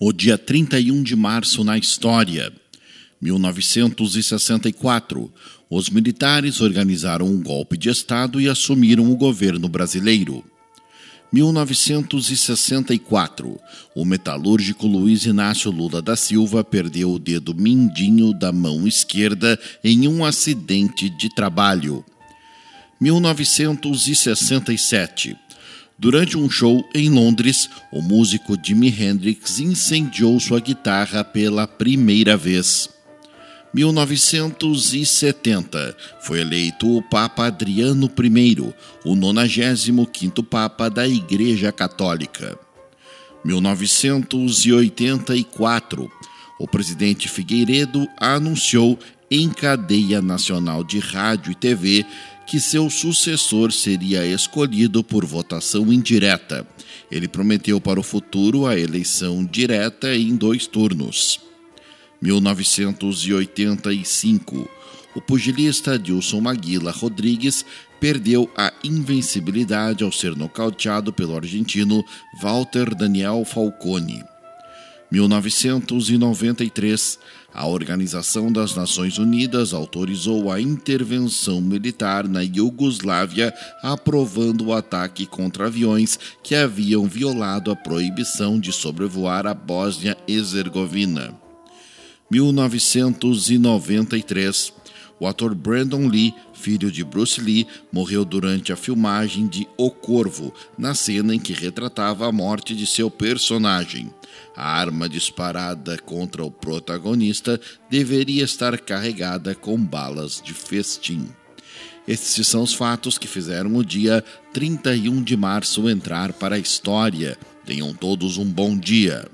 O dia 31 de março na história. 1964. Os militares organizaram um golpe de Estado e assumiram o governo brasileiro. 1964. O metalúrgico Luiz Inácio Lula da Silva perdeu o dedo mindinho da mão esquerda em um acidente de trabalho. 1967. Durante um show em Londres, o músico Jimi Hendrix incendiou sua guitarra pela primeira vez. 1970 foi eleito o Papa Adriano I, o 95º Papa da Igreja Católica. 1984 o presidente Figueiredo anunciou em cadeia nacional de rádio e TV que seu sucessor seria escolhido por votação indireta. Ele prometeu para o futuro a eleição direta em dois turnos. 1985. O pugilista Dilson Maguila Rodrigues perdeu a invencibilidade ao ser nocauteado pelo argentino Walter Daniel Falcone. 1993, a Organização das Nações Unidas autorizou a intervenção militar na Iugoslávia, aprovando o ataque contra aviões que haviam violado a proibição de sobrevoar a Bósnia-Herzegovina. 1993, o ator Brandon Lee, filho de Bruce Lee, morreu durante a filmagem de O Corvo, na cena em que retratava a morte de seu personagem. A arma disparada contra o protagonista deveria estar carregada com balas de festim. Estes são os fatos que fizeram o dia 31 de março entrar para a história. Tenham todos um bom dia.